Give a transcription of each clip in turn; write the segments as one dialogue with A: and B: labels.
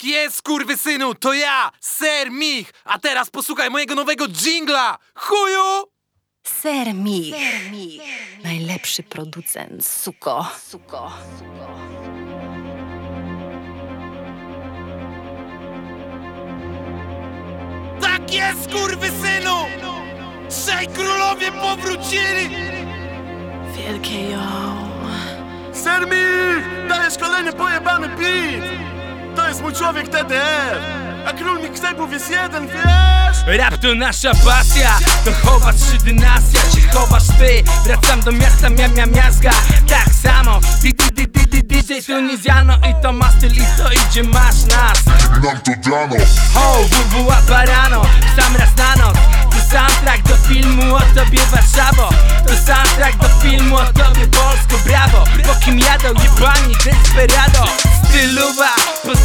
A: Tak jest, synu, to ja, Ser Mich! A teraz posłuchaj mojego nowego jingla! Chuju!
B: Ser Mich. Najlepszy producent, suko. Suko.
A: Tak jest, synu! Trzej królowie powrócili!
B: Wielkie ją.
C: Sermi! Dajesz kolejny pojebany beat! To jest mój człowiek TDF! A król mixtape'ów jest jeden, wiesz?
D: Rap to nasza pasja, to chowasz trzy dynastia, czy chowasz ty? Wracam do miasta, mia mia miazga, tak samo. Di di di di di DJ Tunizjano. I to ma styl i to idzie, masz nas.
E: Nam to dano
D: Ho, WWA Parano, sam raz na noc. To soundtrack do filmu o tobie Warszawo. To soundtrack do filmu o tobie Polsko, brawo. Po kim jadą jebani desperado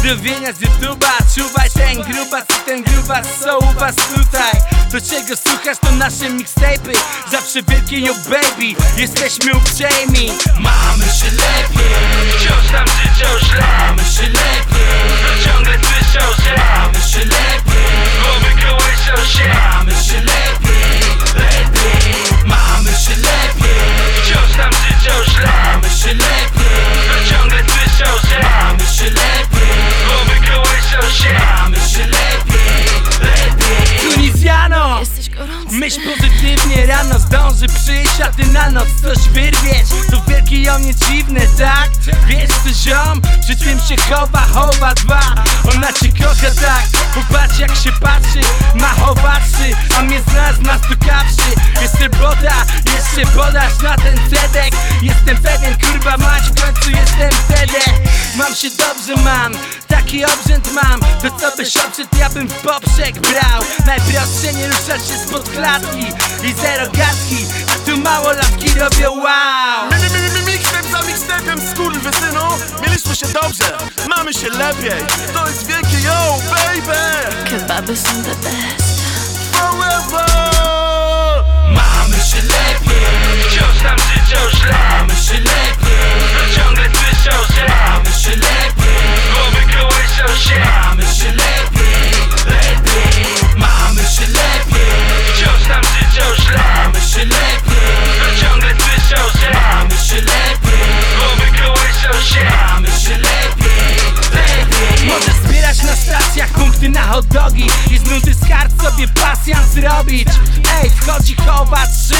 D: pozdrowienia z YouTube'a Czuwaj ten grubas i ten grubas są u was tutaj. Do czego słuchasz to nasze mixtape'y Zawsze wielkie yo baby, jesteśmy uprzejmi. Mamy się lepiej. Wciąż nam życzą źle Mamy się lepiej. To ciągle słyszą, że Myśl pozytywnie, rano zdąży przyjść, a ty na noc coś wyrwiesz. To wielki ją nie dziwne, tak? Wiesz co ziom, przy tym się chowa, chowa dwa. Ona cię kocha tak, popatrz jak się patrzy Ma chowaczy, a mnie znasz, nas ciekawszy Jeszcze boda, jeszcze podasz na ten cedek. Jestem pewien, się dobrze, mam, taki obrzęd mam To co byś odszedł, ja bym w poprzek brał Najprostsze nie ruszać się spod klatki I zero gadki, a tu mało latki robią wow
C: Mi, mi, mi, mi, mixtape za mixtape'em, skurwysynu! Mieliśmy się dobrze, mamy się lepiej! To jest wielkie yo, baby!
B: Kebaby są the best.
C: Forever!
D: Dogi I z nuty z kart sobie pasjans zrobić. Ej, wchodzi chowa 3,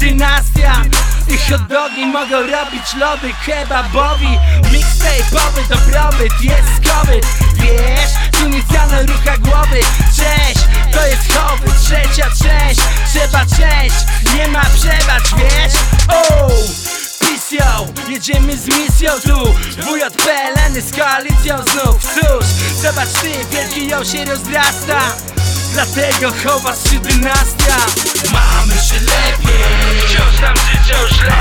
D: dynastia. I hot dogi mogą robić lody kebabowi. Mixtape'owy dobrobyt jest skowy. Wiesz, Tunizjano rucha głowy. Cześć, to jest chowy, trzecia część. Trzeba część, nie ma przebacz, wiesz? Jedziemy z misją tu. Wujot peleny z koalicją znów. Cóż, zobacz ty, wielki ją się rozrasta. Dlatego chowasz się dynastia. Mamy się lepiej. Wciąż nam życzą źle